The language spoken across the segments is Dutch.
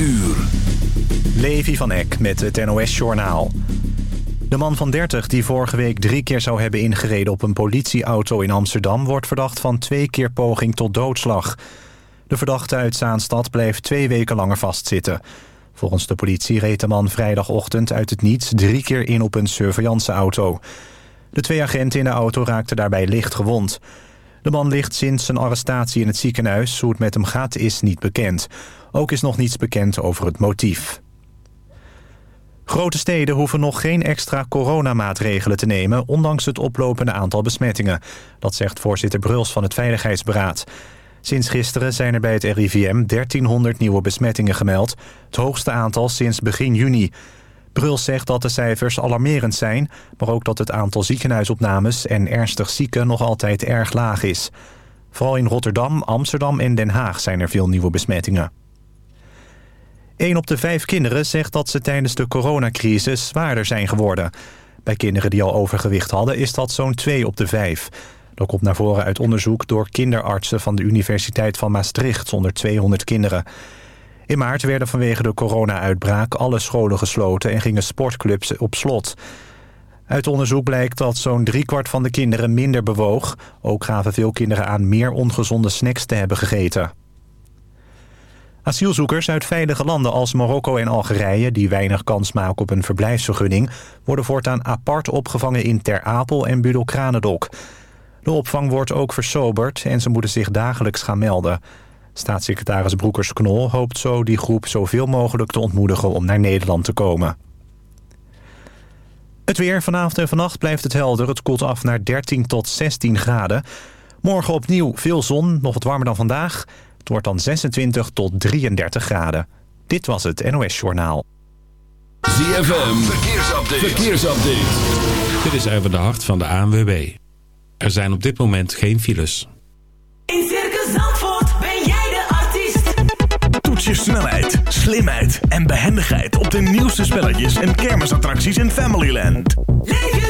uur. Levi van Eck met het NOS-journaal. De man van 30 die vorige week drie keer zou hebben ingereden op een politieauto in Amsterdam... wordt verdacht van twee keer poging tot doodslag. De verdachte uit Zaanstad bleef twee weken langer vastzitten. Volgens de politie reed de man vrijdagochtend uit het niets drie keer in op een surveillanceauto. De twee agenten in de auto raakten daarbij licht gewond. De man ligt sinds zijn arrestatie in het ziekenhuis. Hoe het met hem gaat is niet bekend. Ook is nog niets bekend over het motief. Grote steden hoeven nog geen extra coronamaatregelen te nemen... ondanks het oplopende aantal besmettingen. Dat zegt voorzitter Bruls van het Veiligheidsberaad. Sinds gisteren zijn er bij het RIVM 1300 nieuwe besmettingen gemeld. Het hoogste aantal sinds begin juni. Bruls zegt dat de cijfers alarmerend zijn... maar ook dat het aantal ziekenhuisopnames en ernstig zieken nog altijd erg laag is. Vooral in Rotterdam, Amsterdam en Den Haag zijn er veel nieuwe besmettingen. Een op de vijf kinderen zegt dat ze tijdens de coronacrisis zwaarder zijn geworden. Bij kinderen die al overgewicht hadden is dat zo'n 2 op de 5. Dat komt naar voren uit onderzoek door kinderartsen van de Universiteit van Maastricht onder 200 kinderen. In maart werden vanwege de corona-uitbraak alle scholen gesloten en gingen sportclubs op slot. Uit onderzoek blijkt dat zo'n driekwart van de kinderen minder bewoog. Ook gaven veel kinderen aan meer ongezonde snacks te hebben gegeten. Asielzoekers uit veilige landen als Marokko en Algerije... die weinig kans maken op een verblijfsvergunning... worden voortaan apart opgevangen in Ter Apel en Budel-Kranendok. De opvang wordt ook versoberd en ze moeten zich dagelijks gaan melden. Staatssecretaris Broekers-Knol hoopt zo die groep zoveel mogelijk te ontmoedigen om naar Nederland te komen. Het weer vanavond en vannacht blijft het helder. Het koelt af naar 13 tot 16 graden. Morgen opnieuw veel zon, nog wat warmer dan vandaag. Het wordt dan 26 tot 33 graden. Dit was het NOS Journaal. ZFM, verkeersupdate. verkeersupdate. Dit is even de hart van de ANWB. Er zijn op dit moment geen files. In Circus Zandvoort ben jij de artiest. Toets je snelheid, slimheid en behendigheid op de nieuwste spelletjes en kermisattracties in Familyland. Leef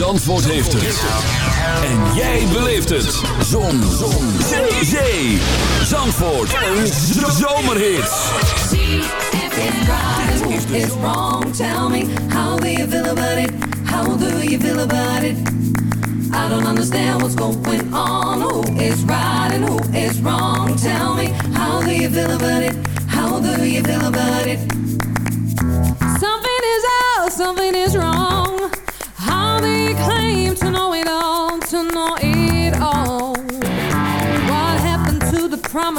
Zandvoort heeft het. En jij beleeft het. Zon. Zon. Zee. Zee. Zandvoort. Een zomerhit. Is wrong? Tell me, how do about it? How do you feel about it? I don't understand what's going on. Who is right and who is wrong? Tell me, how do you feel about it? How do you feel about it? Something is out, something is wrong.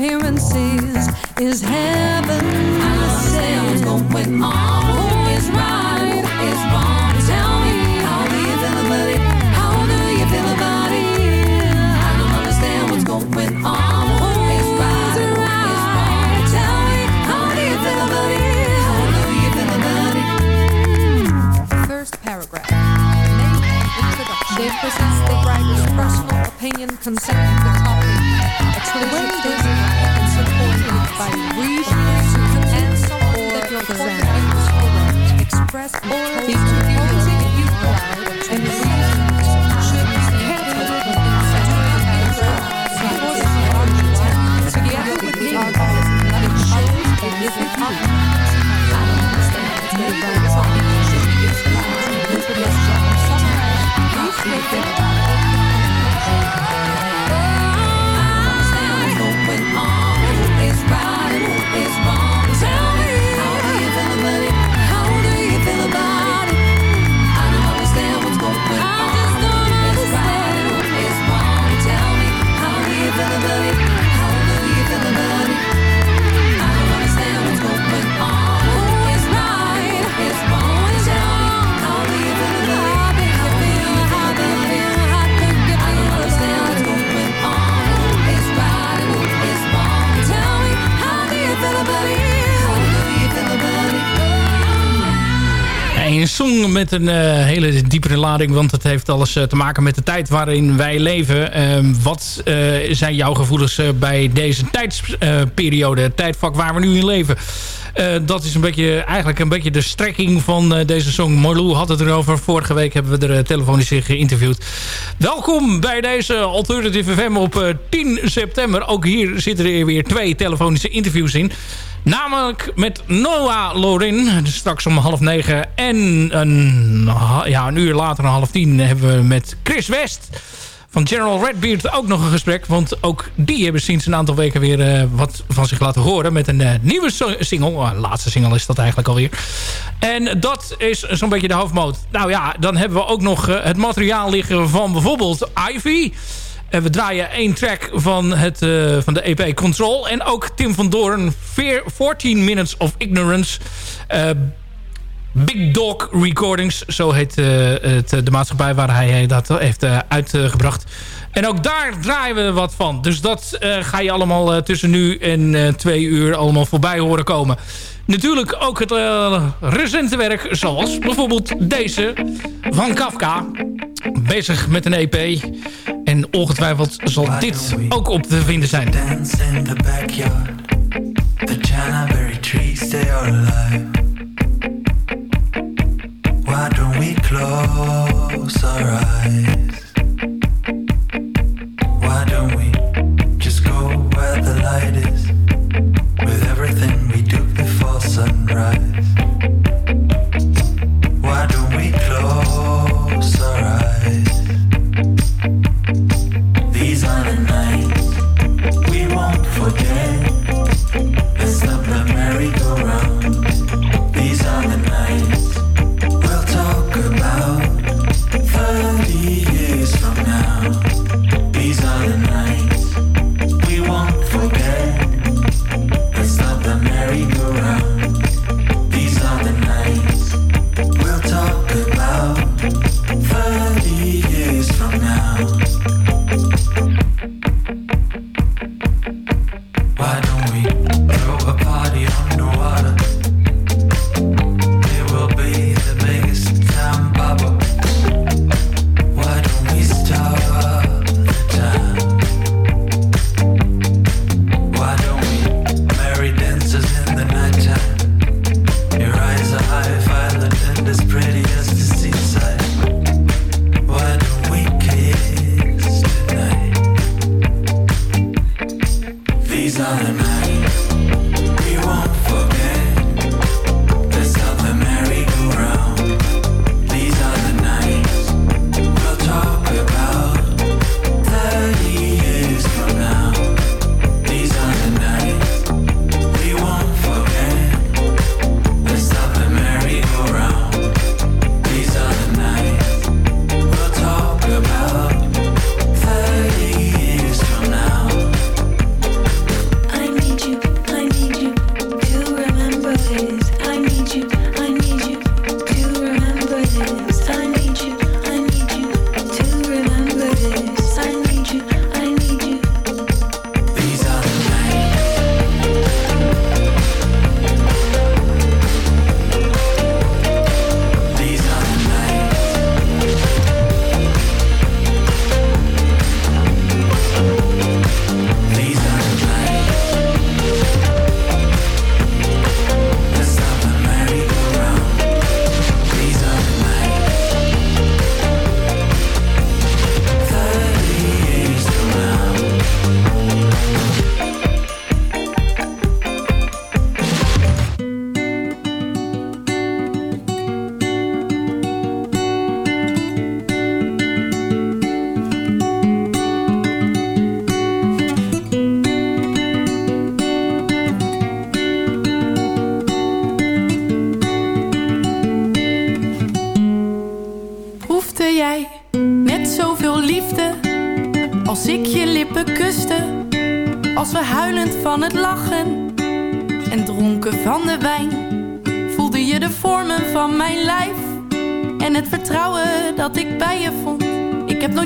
appearances is heaven. I understand what's going on. Who is right? presents the writer's personal opinion concerning the topic. Explains this and supported by reasons and someone that The present to. Express all the and reasons should be the. I don't understand the right topic. Een met een eh, hele diepere lading, want het heeft alles eh, te maken met de tijd waarin wij leven. Ehm, wat eh, zijn jouw gevoelens bij deze tijdsperiode, het tijdvak waar we nu in leven? Dat is een beetje, eigenlijk een beetje de strekking van deze song. Marlou had het erover. Vorige week hebben we er telefonisch in geïnterviewd. Welkom bij deze Alternative FM op eh, 10 september. Ook hier zitten er weer twee telefonische interviews in. Namelijk met Noah Lorin, straks om half negen. En een, ja, een uur later, om half tien, hebben we met Chris West van General Redbeard ook nog een gesprek. Want ook die hebben sinds een aantal weken weer eh, wat van zich laten horen. Met een eh, nieuwe single. Uh, laatste single is dat eigenlijk alweer. En dat is zo'n beetje de hoofdmoot. Nou ja, dan hebben we ook nog eh, het materiaal liggen van bijvoorbeeld Ivy. En we draaien één track van, het, eh, van de EP Control. En ook Tim van Doorn, Veer- 14 Minutes of Ignorance. Eh, Big Dog Recordings, zo heet eh, het, de maatschappij waar hij dat heeft uitgebracht. En ook daar draaien we wat van. Dus dat ga je allemaal tussen nu en twee uur allemaal voorbij horen komen. Natuurlijk ook het recente werk, zoals bijvoorbeeld deze van Kafka. Bezig met een EP. En ongetwijfeld zal dit ook op te vinden zijn. Dance in the backyard. The Chanaberry trees, they are alive. Why don't we close our eyes?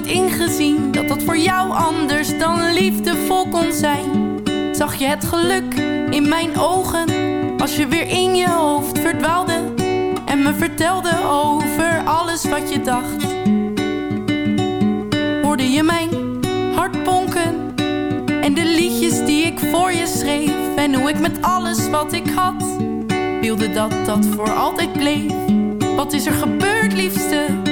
Ingezien dat dat voor jou anders dan liefdevol kon zijn. Zag je het geluk in mijn ogen als je weer in je hoofd verdwaalde en me vertelde over alles wat je dacht. Hoorde je mijn hart bonken en de liedjes die ik voor je schreef en hoe ik met alles wat ik had wilde dat dat voor altijd bleef. Wat is er gebeurd, liefste?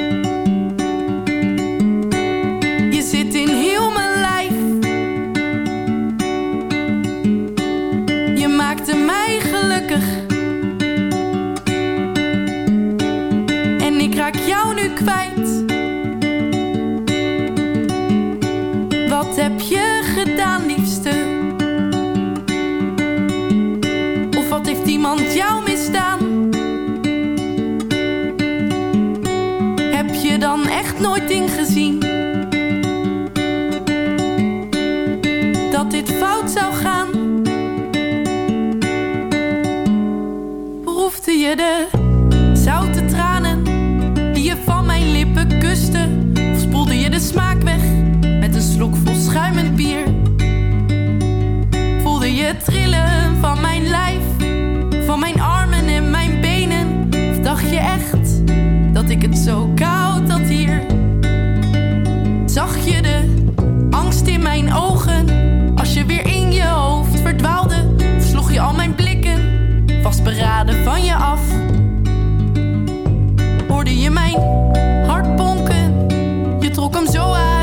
Iemand jou misdaan? Heb je dan echt nooit ingezien dat dit fout zou gaan? Proefde je de zo koud had hier? Zag je de angst in mijn ogen als je weer in je hoofd verdwaalde? Sloeg je al mijn blikken vastberaden van je af? Hoorde je mijn hart bonken? Je trok hem zo uit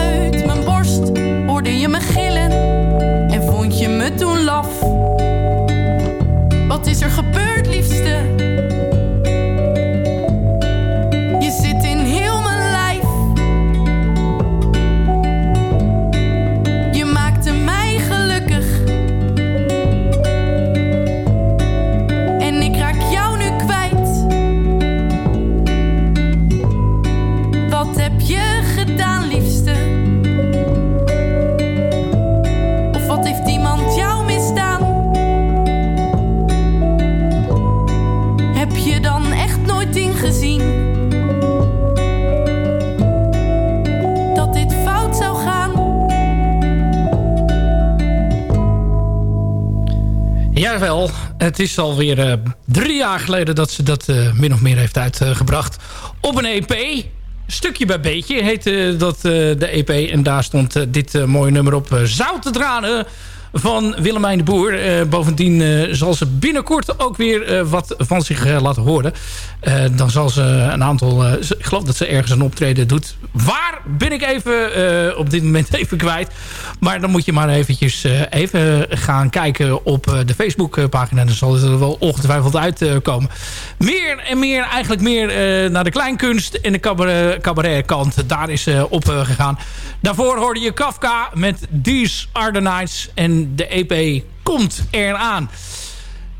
het is alweer eh drie jaar geleden dat ze dat eh, min of meer heeft uitgebracht. op een EP. Stukje bij beetje heette dat eh, de EP. En daar stond dit mooie nummer op. Zoute tranen van Willemijn de Boer. Eh, bovendien eh, zal ze binnenkort ook weer eh, wat van zich laten horen. Dan zal ze een aantal... ik geloof dat ze ergens een optreden doet. Waar ben ik even op dit moment even kwijt. Maar dan moet je maar eventjes even gaan kijken op de Facebookpagina. Dan zal het er wel ongetwijfeld uitkomen. meer en meer, eigenlijk meer naar de kleinkunst en de cabaret, cabaretkant. Daar is op gegaan. Daarvoor hoorde je Kafka met These Are The Nights. En de EP komt eraan.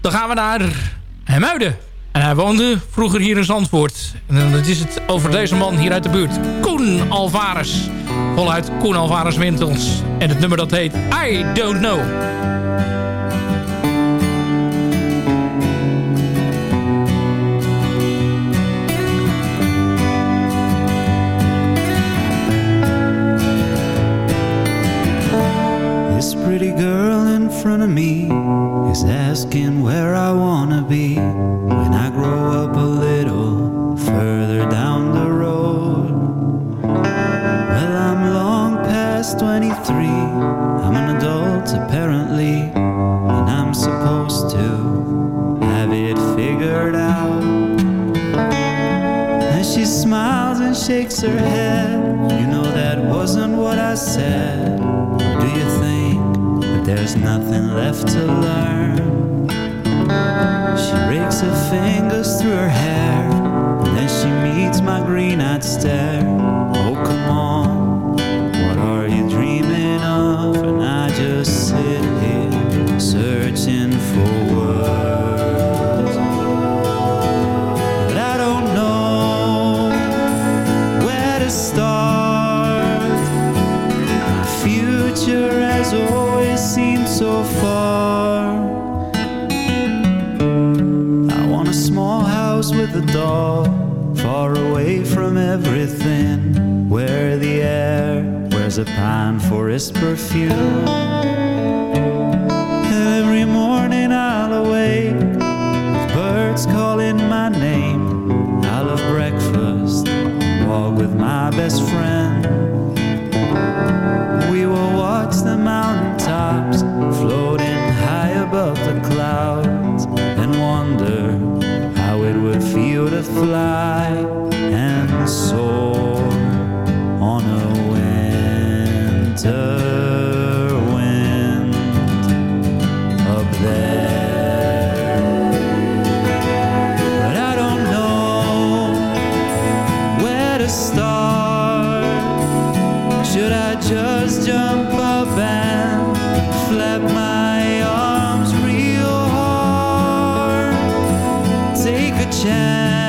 Dan gaan we naar Hemuiden. En hij woonde vroeger hier in Zandvoort. En dan is het over deze man hier uit de buurt. Koen Alvarez. Voluit Koen Alvarez Wintels. En het nummer dat heet I Don't Know. This pretty girl in front of me is asking where I wanna be when I grow up a little further down the road. Well, I'm long past 23. I'm an adult apparently, and I'm supposed to have it figured out. And she smiles and shakes her head. You know that wasn't what I said. Do you think there's nothing left to learn? She rakes her fingers through her hair, and then she meets my green-eyed stare. time for its perfume. Take a chance,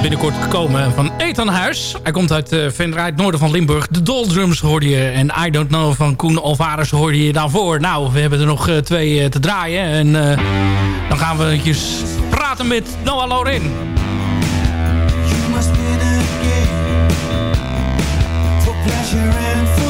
binnenkort komen van Ethan Huis. Hij komt uit uh, Venray, het noorden van Limburg. De Doldrums hoorde je en I Don't Know van Koen Alvarez hoorde je daarvoor. Nou, we hebben er nog eh, twee eh, te draaien. En dan gaan we eventjes praten met Noah Lorin. You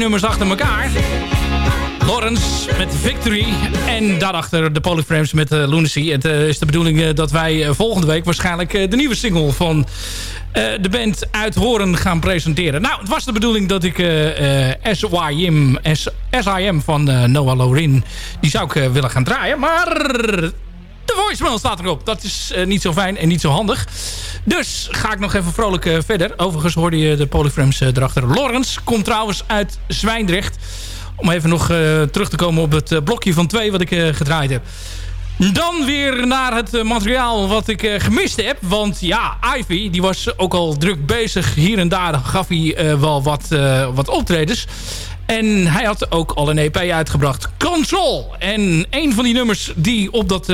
nummers achter elkaar. Lawrence met Victory. En daarachter de Polyframes met uh, Lunacy. Het uh, is de bedoeling uh, dat wij volgende week waarschijnlijk de nieuwe single van de band uit Horen gaan presenteren. Nou, het was de bedoeling dat ik SYM, SIM van Noah Lorin, die zou ik willen gaan draaien. Maar de voicemail staat erop. Dat is niet zo fijn en niet zo handig. Dus ga ik nog even vrolijk verder. Overigens hoorde je de Polyframes erachter. Lawrence komt trouwens uit Zwijndrecht. Om even nog terug te komen op het blokje van twee wat ik gedraaid heb. Dan weer naar het materiaal wat ik gemist heb. Want ja, Ivy die was ook al druk bezig. Hier en daar gaf hij wel wat, wat optredens. En hij had ook al een EP uitgebracht. Control. En een van die nummers die op dat,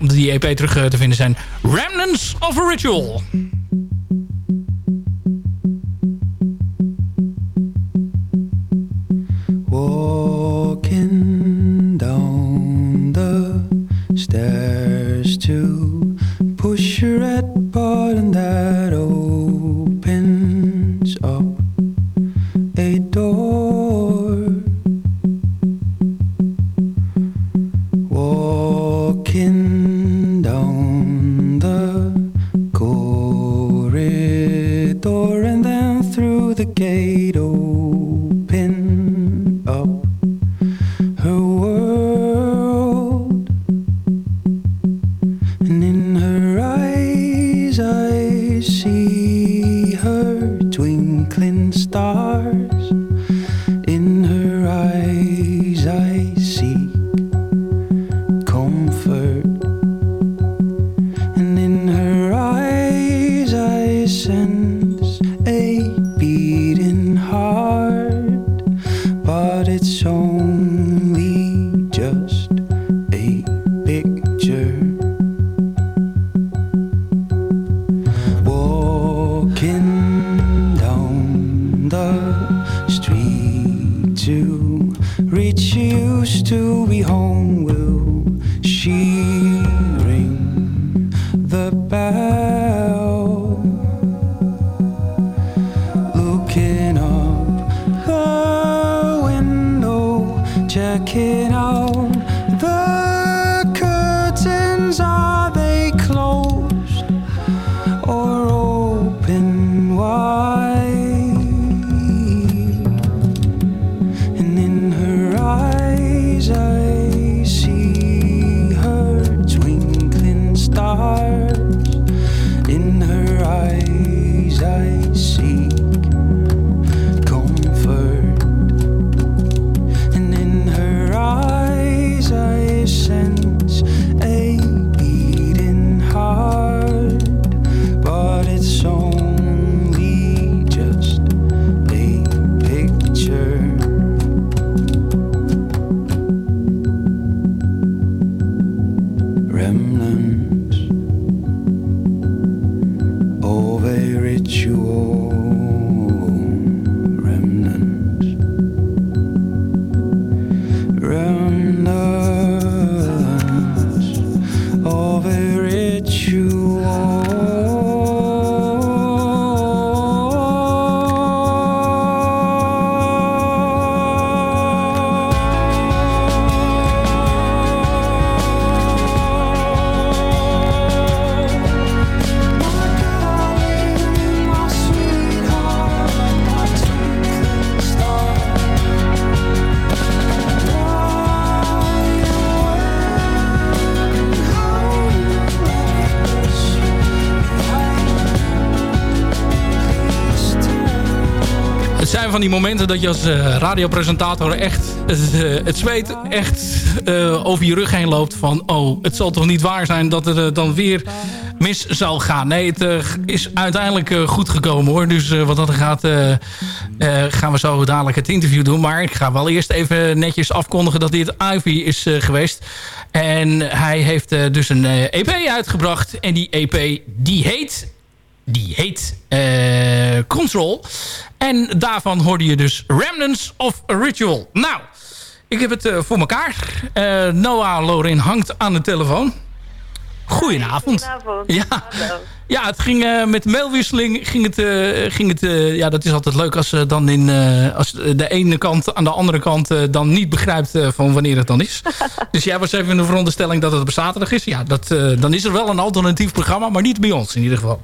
op die EP terug te vinden zijn. Remnants of a Ritual. Walking down the stairs to push a red button that opens up gate open up her world. And in her eyes I see her twinkling stars of die momenten dat je als eh, radiopresentator echt het, eh, het zweet echt eh, over je rug heen loopt. Van, oh, het zal toch niet waar zijn dat het dan weer mis zal gaan. Nee, het is uiteindelijk goed gekomen hoor. Dus wat dat gaat, gaan we zo dadelijk het interview doen. Maar ik ga wel eerst even netjes afkondigen dat dit Ivy is geweest. En hij heeft dus een EP uitgebracht. En die EP die heet... Die heet eh, Control. En daarvan hoorde je dus Remnants of a Ritual. Nou, ik heb het eh, voor elkaar. Eh, Noah Lorin hangt aan de telefoon. Goedenavond. Goedenavond. Ja. Hallo. Ja, het ging met mailwisseling ging het, ging het ja, dat is altijd leuk als, dan in, als de ene kant aan de andere kant dan niet begrijpt van wanneer het dan is. dus jij was even in de veronderstelling dat het op zaterdag is. Ja, dat, dan is er wel een alternatief programma, maar niet bij ons in ieder geval.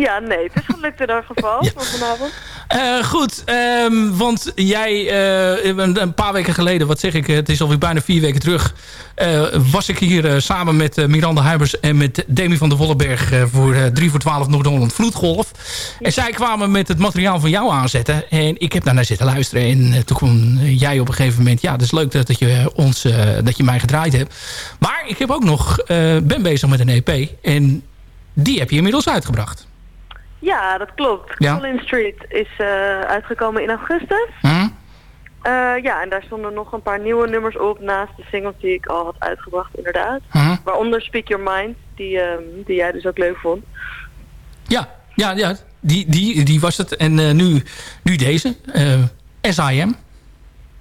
Ja, nee, het is gelukt in ieder geval van vanavond. Eh, goed, ehm, want jij, eh, een, paar weken geleden, wat zeg ik, het is alweer bijna vier weken terug, eh, was ik hier samen met Miranda Huibers en met Demi van der Wollenberg eh, voor eh 3 voor 12 Noord-Holland Vloedgolf. En zij kwamen met het materiaal van jou aanzetten en ik heb daarnaar zitten luisteren en toen kwam jij op een gegeven moment, ja, het is leuk dat, dat je ons, dat je mij gedraaid hebt. Maar ik heb ook nog, ben bezig met een EP en die heb je inmiddels uitgebracht. Ja, dat klopt. Ja. Street is eh, uitgekomen in augustus. Hm? Eh, ja, en daar stonden nog een paar nieuwe nummers op naast de singles die ik al had uitgebracht, inderdaad. Hm? Waaronder Speak Your Mind, die, ehm, die jij dus ook leuk vond. Ja, ja, ja die, die, die was het. En eh, nu, nu deze. SIM.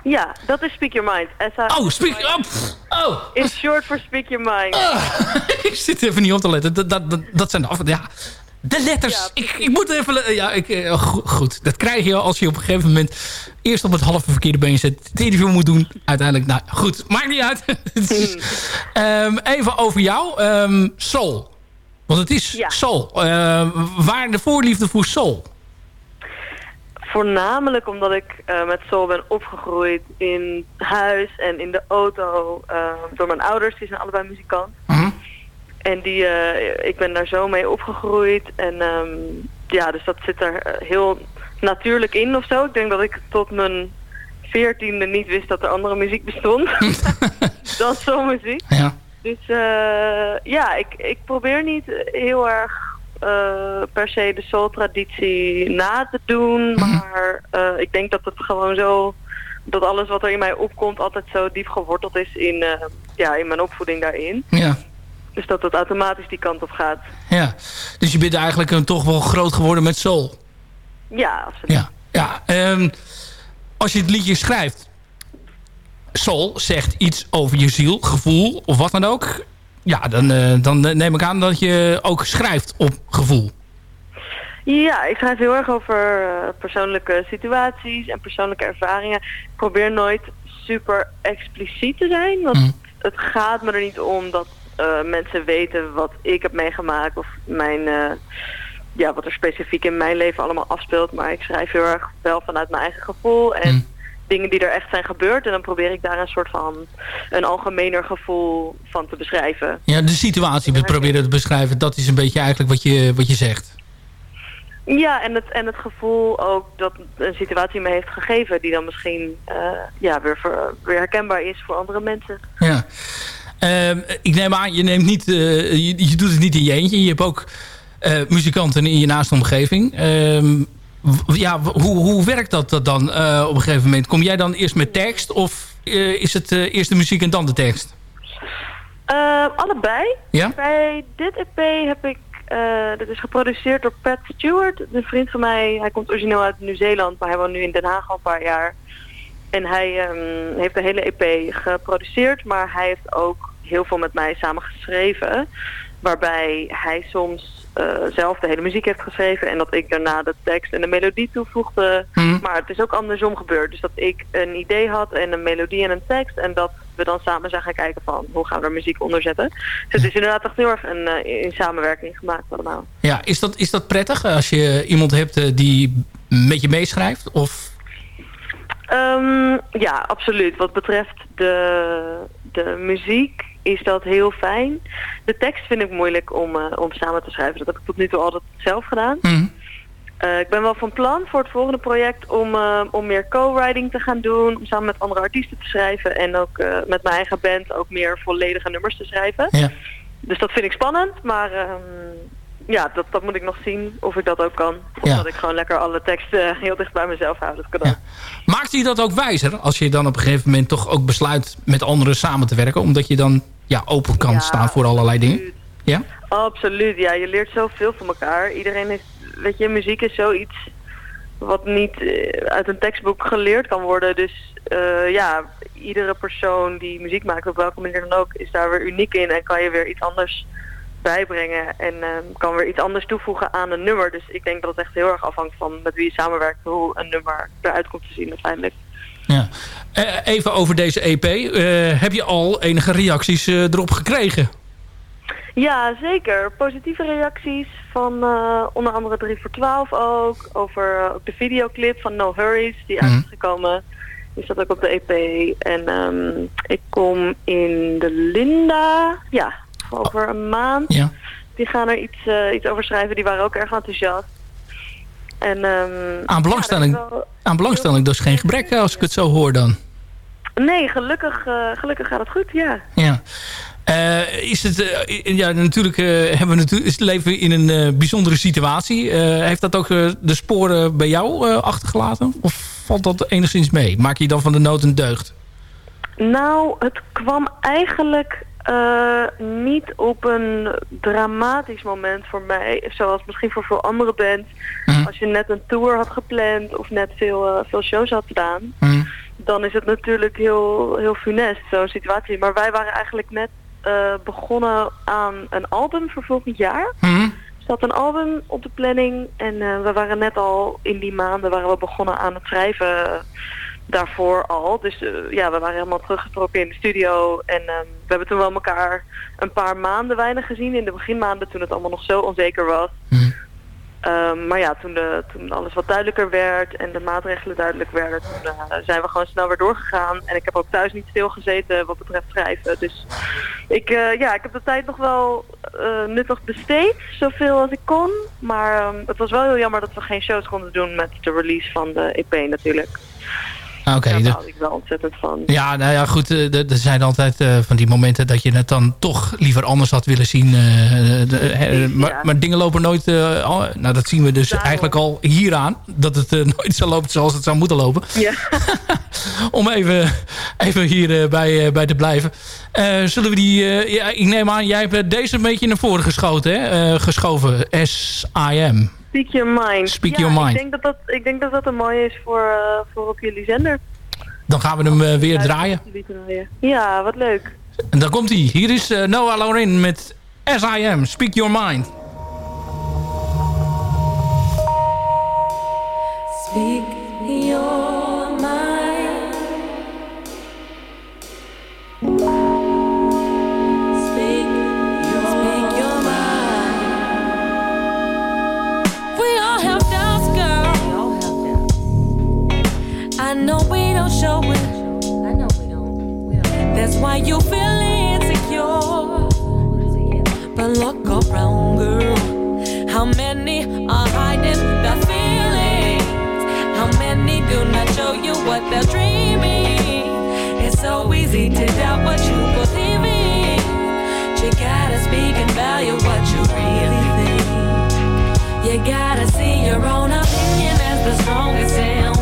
Ja, dat is Speak Your Mind. S Oh, speak... Oh, pff, oh. Is short for Speak Your Mind. ik zit even niet op te letten. Dat, dat, dat, dat zijn de af... Ja, de letters. Ja, ik, ik moet even... le- Ja, ik, eh, go- goed. Dat krijg je als je op een gegeven moment... eerst op het halve verkeerde been zet. Het interview moet doen. Uiteindelijk... Nou, goed. Maakt niet uit. Het is- Ehm, even over jou. Ehm, soul. Want het is Ja. soul. Ehm, waar de voorliefde voor soul? Voornamelijk omdat ik eh, met soul ben opgegroeid in huis en in de auto eh, door mijn ouders. Die zijn allebei muzikant. Mhm. En die, eh, ik ben daar zo mee opgegroeid. En ehm, ja, dus dat zit er eh, heel natuurlijk in of zo. Ik denk dat ik tot mijn veertiende niet wist dat er andere muziek bestond. dan soulmuziek. Ja. Dus eh, ja, ik, ik probeer niet heel erg per se de soul-traditie na te doen. Maar eh, ik denk dat het gewoon zo... Dat alles wat er in mij opkomt altijd zo diep geworteld is in, ja, in mijn opvoeding daarin. Ja. Dus dat het automatisch die kant op gaat. Ja. Dus je bent eigenlijk een, toch wel groot geworden met soul. Ja, absoluut. Ja, ja ehm, als je het liedje schrijft... Soul zegt iets over je ziel, gevoel of wat dan ook. Ja, dan, eh, dan neem ik aan dat je ook schrijft op gevoel. Ja, ik schrijf heel erg over eh, persoonlijke situaties en persoonlijke ervaringen. Ik probeer nooit super expliciet te zijn, want Mm. het gaat me er niet om dat mensen weten wat ik heb meegemaakt of mijn, eh, ja, wat er specifiek in mijn leven allemaal afspeelt. Maar ik schrijf heel erg wel vanuit mijn eigen gevoel en Mm. dingen die er echt zijn gebeurd. En dan probeer ik daar een soort van een algemener gevoel van te beschrijven. Ja, de situatie proberen te beschrijven. Dat is een beetje eigenlijk wat je, wat je zegt. Ja, en het, en het gevoel ook dat een situatie me heeft gegeven... die dan misschien eh, ja, weer, weer herkenbaar is voor andere mensen. Ja. Ehm, ik neem aan, je, neemt niet, eh, je, je doet het niet in je eentje. Je hebt ook eh, muzikanten in je naaste omgeving. Ehm, ja, hoe, hoe werkt dat, dat dan eh, op een gegeven moment? Kom jij dan eerst met tekst of is het eerst de muziek en dan de tekst? Eh, allebei. Ja? Bij dit EP heb ik... dit is geproduceerd door Pat Stewart, een vriend van mij. Hij komt origineel uit Nieuw-Zeeland, maar hij woont nu in Den Haag al een paar jaar. En hij ehm, heeft de hele EP geproduceerd, maar hij heeft ook heel veel met mij samen geschreven. Waarbij hij soms eh, zelf de hele muziek heeft geschreven en dat ik daarna de tekst en de melodie toevoegde. Mhm. Maar het is ook andersom gebeurd. Dus dat ik een idee had en een melodie en een tekst. En dat we dan samen zijn gaan kijken van hoe gaan we er muziek onder zetten. Dus het is inderdaad echt heel erg een, eh, in samenwerking gemaakt allemaal. Ja, is dat, is dat prettig als je iemand hebt eh, die met je meeschrijft? Of Ehm, ja, absoluut. Wat betreft de, de muziek is dat heel fijn. De tekst vind ik moeilijk om, eh, om samen te schrijven. Dat heb ik tot nu toe altijd zelf gedaan. Mhm. Eh, ik ben wel van plan voor het volgende project om, eh, om meer co-writing te gaan doen. Om samen met andere artiesten te schrijven. En ook met mijn eigen band ook meer volledige nummers te schrijven. Ja. Dus dat vind ik spannend. Maar ehm, ja, dat, dat moet ik nog zien of ik dat ook kan. Of Ja. dat ik gewoon lekker alle teksten heel dicht bij mezelf hou. Dat kan. Maakt je dat ook wijzer als je dan op een gegeven moment toch ook besluit met anderen samen te werken? Omdat je dan ja, open kan Ja, staan voor allerlei dingen? Ja? Absoluut, ja. Je leert zoveel van elkaar. Iedereen heeft, weet je, muziek is zoiets wat niet eh, uit een tekstboek geleerd kan worden. Dus eh, ja, iedere persoon die muziek maakt, op welke manier dan ook, is daar weer uniek in en kan je weer iets anders bijbrengen en ehm, kan weer iets anders toevoegen aan een nummer. Dus ik denk dat het echt heel erg afhangt van met wie je samenwerkt, hoe een nummer eruit komt te zien uiteindelijk. Ja. Eh, even over deze EP. Eh, heb je al enige reacties eh, erop gekregen? Ja, zeker. Positieve reacties van onder andere 3 voor 12 ook. Over ook de videoclip van No Hurries die uit is gekomen. Die staat ook op de EP. En ehm, ik kom in de Linda, ja, over een maand. Ja. Die gaan er iets, iets over schrijven. Die waren ook erg enthousiast. En, ehm, Aan belangstelling, ja, wel- aan belangstelling dus geen gebrek als ik het zo hoor dan. Nee, gelukkig, eh, gelukkig gaat het goed, ja. Ja. Eh, is het, eh, ja, natuurlijk hebben we natuurlijk, is het leven in een bijzondere situatie. Heeft dat ook de sporen bij jou achtergelaten? Of valt dat enigszins mee? Maak je dan van de nood een deugd? Nou, het kwam eigenlijk eh, niet op een dramatisch moment voor mij. Zoals misschien voor veel andere bands. Als je net een tour had gepland of net veel, eh, veel shows had gedaan. Dan is het natuurlijk heel, heel funest, zo'n situatie. Maar wij waren eigenlijk net eh, begonnen aan een album voor volgend jaar. Er zat een album op de planning en we waren net al in die maanden waren we begonnen aan het schrijven daarvoor al. Dus eh, ja, we waren helemaal teruggetrokken in de studio en ehm, we hebben toen wel elkaar een paar maanden weinig gezien in de beginmaanden toen het allemaal nog zo onzeker was. Ehm, maar ja, toen, de, toen alles wat duidelijker werd en de maatregelen duidelijk werden, toen eh, zijn we gewoon snel weer doorgegaan. En ik heb ook thuis niet stilgezeten wat betreft schrijven. Dus ik, eh, ja, ik heb de tijd nog wel nuttig besteed, zoveel als ik kon. Maar ehm, het was wel heel jammer dat we geen shows konden doen met de release van de EP natuurlijk. Oké, Daar de- baal ik wel ontzettend van. Ja, nou ja, goed. eh, Er zijn altijd eh, van die momenten dat je het dan toch liever anders had willen zien. eh, de- maar, maar dingen lopen nooit... al- nou, dat zien we dus eigenlijk al hieraan. Dat het nooit zo loopt zoals het zou moeten lopen. Ja. Om even, even hier bij, bij te blijven. Zullen we die... ja, ik neem aan, jij hebt deze een beetje naar voren geschoten, hè? Geschoven. S-I-M. Speak your mind. Speak Ja, your mind. Ik denk dat dat, ik denk dat, dat een mooie is voor, eh, voor op jullie zender. Dan gaan we hem eh, weer draaien. Ja, wat leuk. En daar komt hij. Hier is eh, Noah Laurin met S.I.M. Speak Your Mind. Speak I know we don't show it. I know we don't. We don't. That's why you feel insecure. But look around, girl. How many are hiding their feelings? How many do not show you what they're dreaming? It's so easy to doubt what you believe in. You gotta speak and value what you really think. You gotta see your own opinion as the strongest and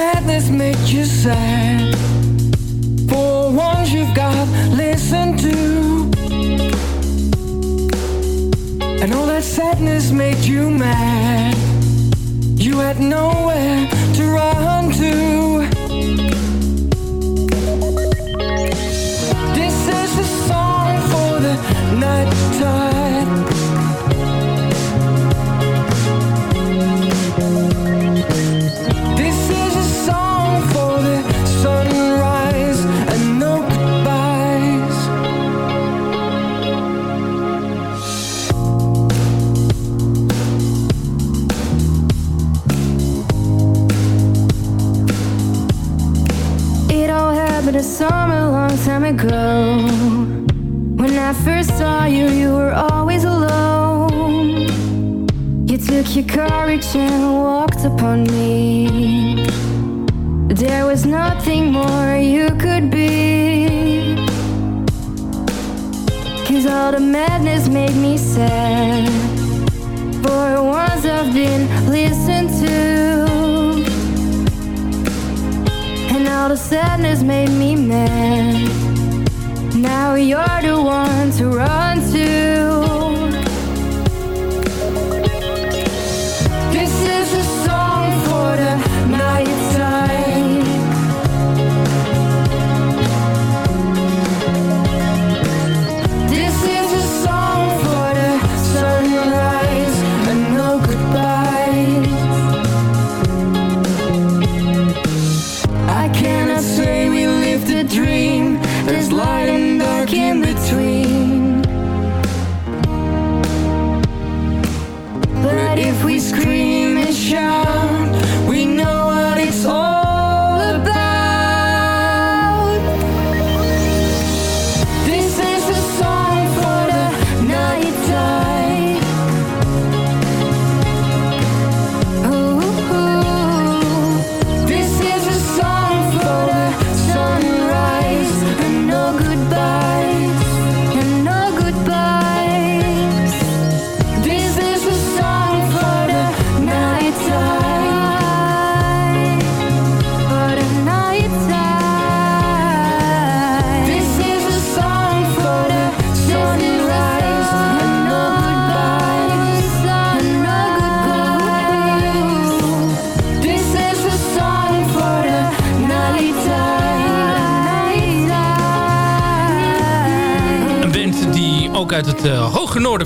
madness made you sad. For once you've got listened to. And all that sadness made you mad. You had nowhere to run to. This is a song for the night summer a long time ago. When I first saw you, you were always alone. You took your courage and walked upon me. There was nothing more you could be. Cause all the madness made me sad. For once I've been listened to. All the sadness made me mad. Now you're the one to run to.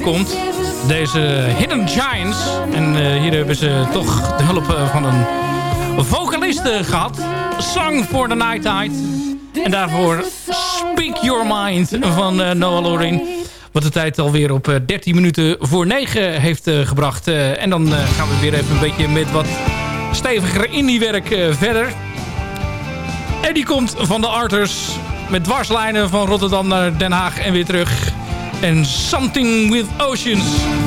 Komt. Deze Hidden Giants. En eh, hier hebben ze toch de hulp eh, van een vocaliste gehad. Song for the Night Tide. En daarvoor Speak Your Mind van eh, Noah Lorin. Wat de tijd alweer op eh, 13 minuten voor 9 heeft gebracht. En dan gaan we weer even een beetje met wat steviger indie-werk verder. En die komt van de Arters met dwarslijnen van Rotterdam naar Den Haag en weer terug. En Something with Oceans.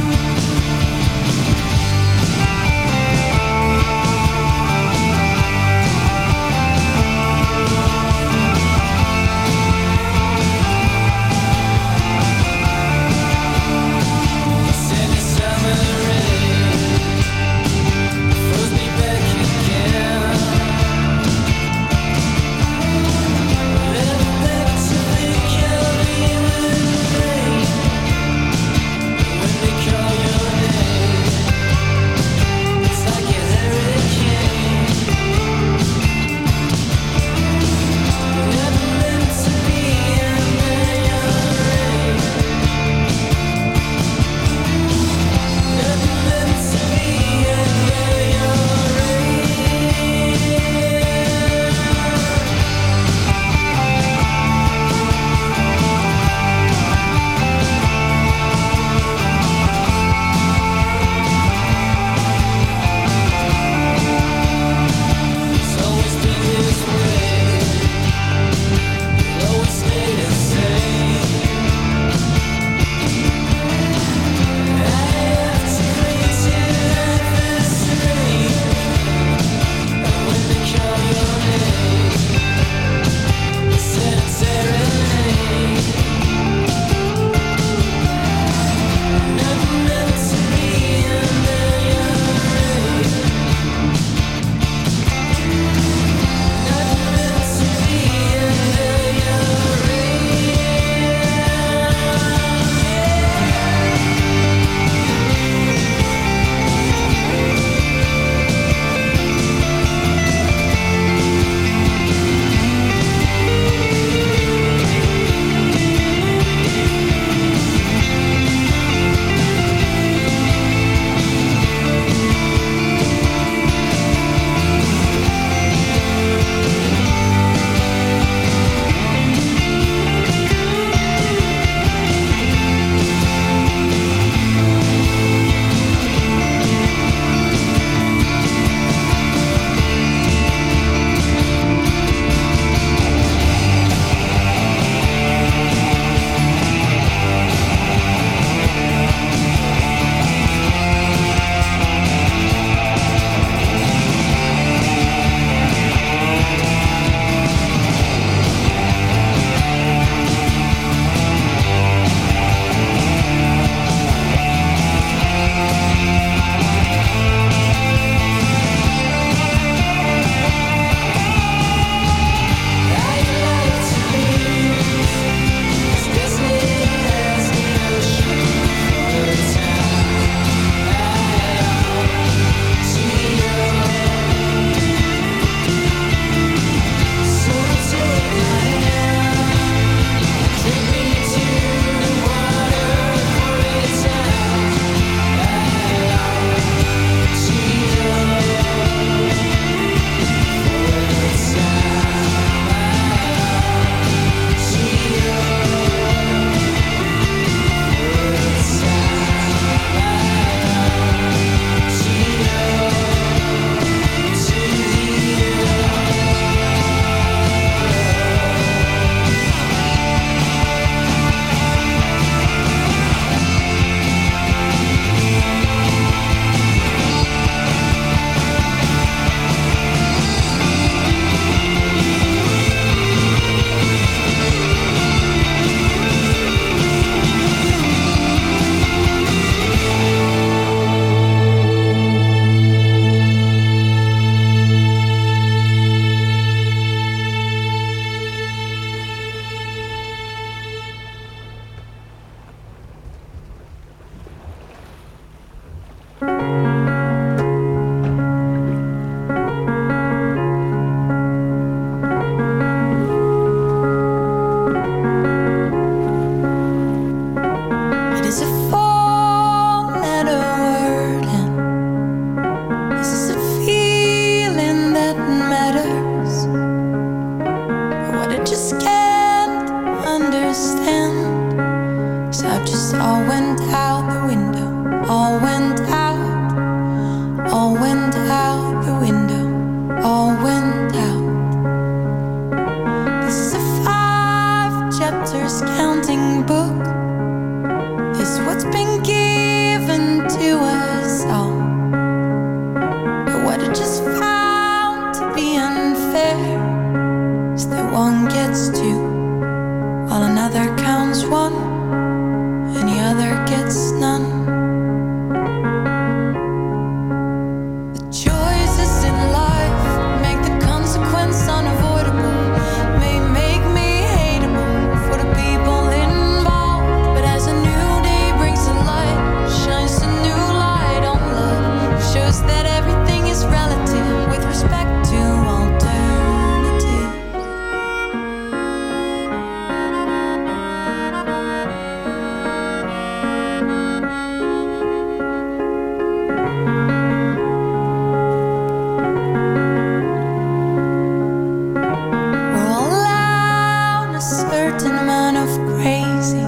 Certain amount of crazy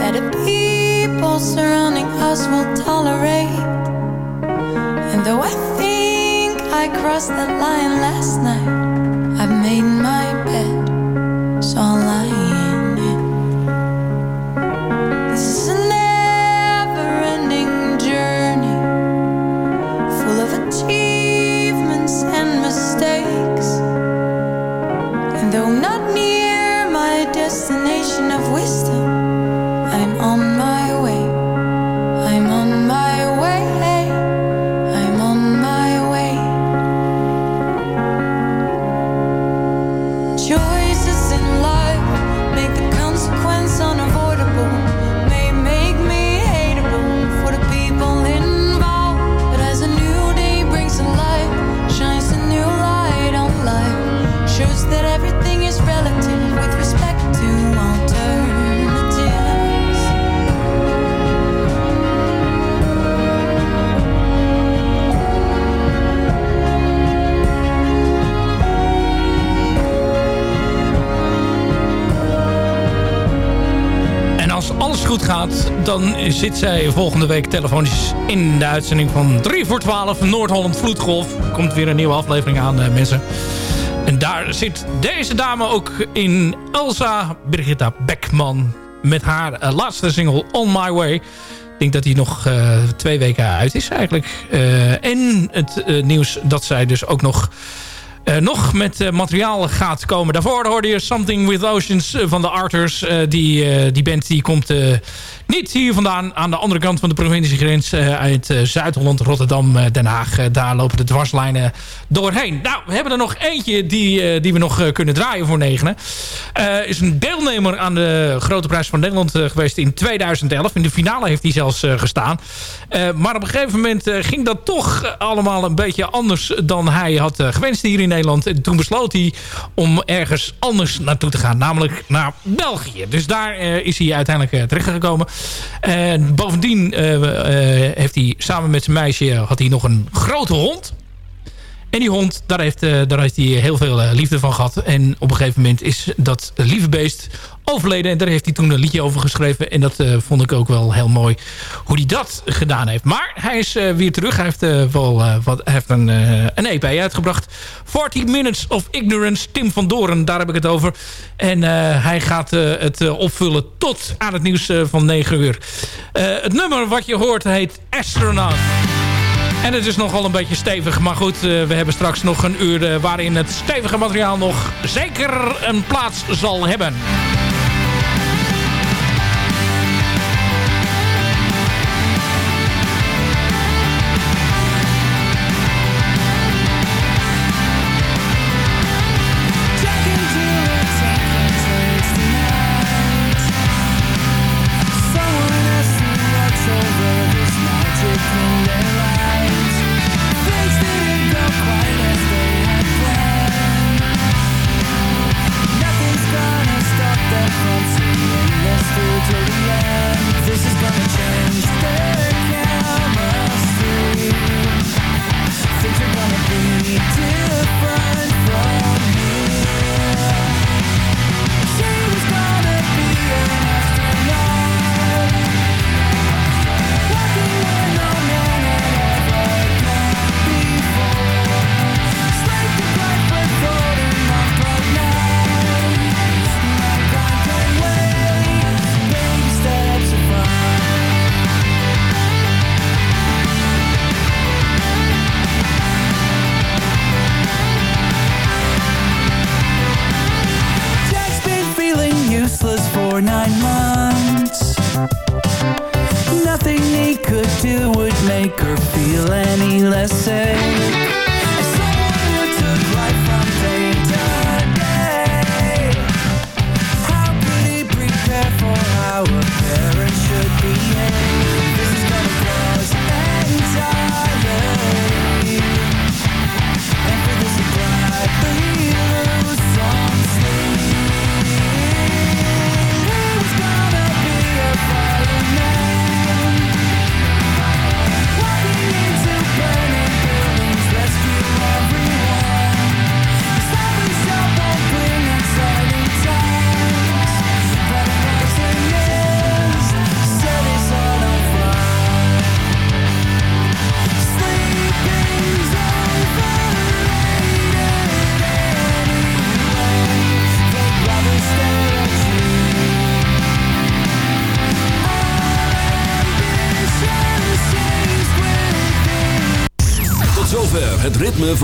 that the people surrounding us will tolerate. And though I think I crossed that line last night, dan zit zij volgende week telefonisch in de uitzending van 3 voor 12 Noord-Holland Vloedgolf. Komt weer een nieuwe aflevering aan, eh, mensen. En daar zit deze dame ook in, Elsa Brigitta Beckman. Met haar eh, laatste single On My Way. Ik denk dat die nog eh, twee weken uit is eigenlijk. En het nieuws dat zij dus ook nog... nog met materiaal gaat komen. Daarvoor hoorde je Something With Oceans van de Arters. Eh, die, die band die komt niet hier vandaan. Aan de andere kant van de provinciegrens. eh, uit eh, Zuid-Holland, Rotterdam, eh, Den Haag. Daar lopen de dwarslijnen doorheen. Nou, we hebben er nog eentje die, die we nog kunnen draaien voor negenen. Eh, is een deelnemer aan de Grote Prijs van Nederland geweest in 2011. In de finale heeft hij zelfs gestaan. Maar op een gegeven moment ging dat toch allemaal een beetje anders dan hij had gewenst hier in Nederland. En toen besloot hij om ergens anders naartoe te gaan. Namelijk naar België. Dus daar is hij uiteindelijk uh, terechtgekomen. En bovendien eh, eh, heeft hij samen met zijn meisje had hij nog een grote hond. En die hond, daar heeft, eh, daar heeft hij heel veel eh, liefde van gehad. En op een gegeven moment is dat lieve beest overleden. En daar heeft hij toen een liedje over geschreven. En dat eh, vond ik ook wel heel mooi hoe hij dat gedaan heeft. Maar hij is weer terug. Hij heeft, eh, wel, wat, heeft een, een EP uitgebracht. 40 Minutes of Ignorance. Tim van Doren, daar heb ik het over. En hij gaat het opvullen tot aan het nieuws van 9 uur. Het nummer wat je hoort heet Astronaut. En het is nogal een beetje stevig. Maar goed, eh, we hebben straks nog een uur eh, waarin het stevige materiaal nog zeker een plaats zal hebben.